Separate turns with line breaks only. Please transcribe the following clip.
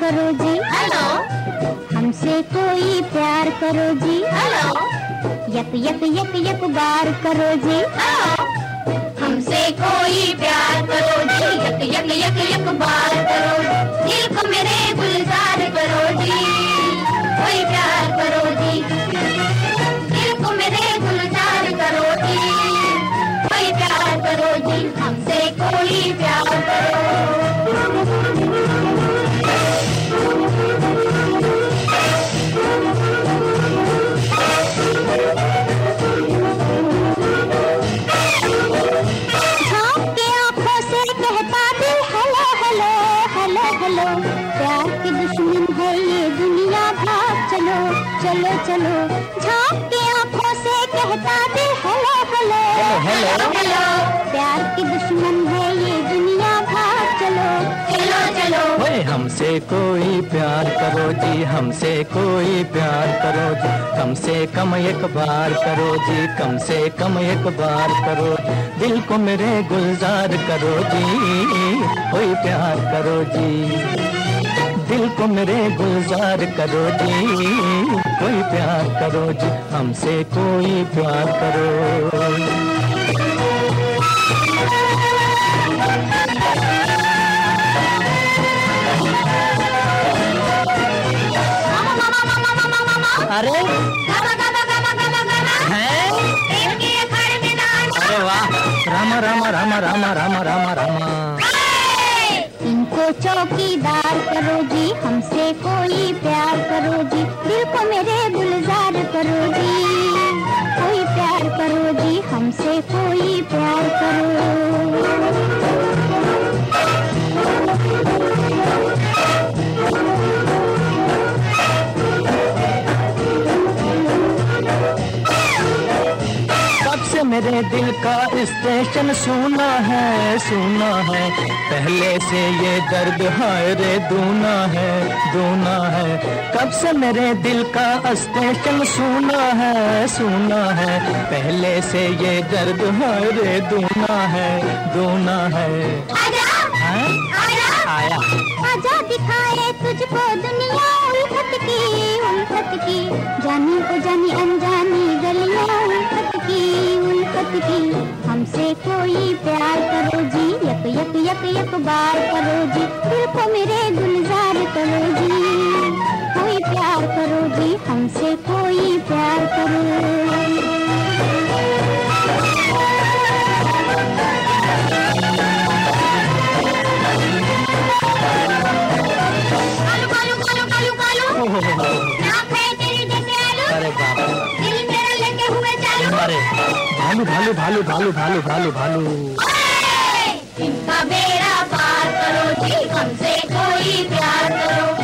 करो जी।
हेलो
हमसे कोई प्यार करो जी।
हेलो
यक यक यक यक बार करो जी।
हेलो हमसे कोई प्यार करो जी। यक यक यक यक बार करो। दिल को मेरे गुलजार करो जी। कोई प्यार
चलो चलो। झाँक के आँखों से कहता दिल हेलो हेलो।
Hello hello.
प्यार की दुश्मन है ये दुनिया भाग चलो।
चलो चलो।
हमसे कोई प्यार करो जी हमसे कोई प्यार करो जी। कम से कम एक बार करो जी कम से कम एक बार करो। दिल को मेरे गुलजार करो जी कोई प्यार करो जी। दिल को मेरे गुलजार करो जी। कोई प्यार करो जी हमसे कोई प्यार करो। अरे।
गाना गाना गाना गाना गाना
हैं?
प्रेम के अखाड़े में नाच
अरे वाह। राम राम राम राम राम राम राम।
इनको चौकीदार करो जी, हमसे कोई प्यार करो जी। दिल को मेरे गुलजार करो जी, कोई प्यार करो जी, हमसे कोई प्यार करो
मेरे दिल का स्टेशन सुना है सुना है। पहले से ये दर्द हाय रे दूना है दूना है। कब से मेरे दिल का स्टेशन सुना है सुना है। पहले से ये दर्द हाय रे दूना है दूना है।
आजा
हैं?
आजा।
आया।
आजा दिखाए तुझको दुनिया उल्फत की उल्फत की। जानी को जानी अनजानी की हमसे कोई प्यार करो जी। यक यक यक यक बार करो जी। दिल को मेरे गुलजार करो जी। कोई प्यार करो जी। हमसे कोई प्यार करो।
भालू भालू भालू भालू भालू भालू भालू।
इनका बेड़ा पार करो जी, हमसे कोई प्यार करो।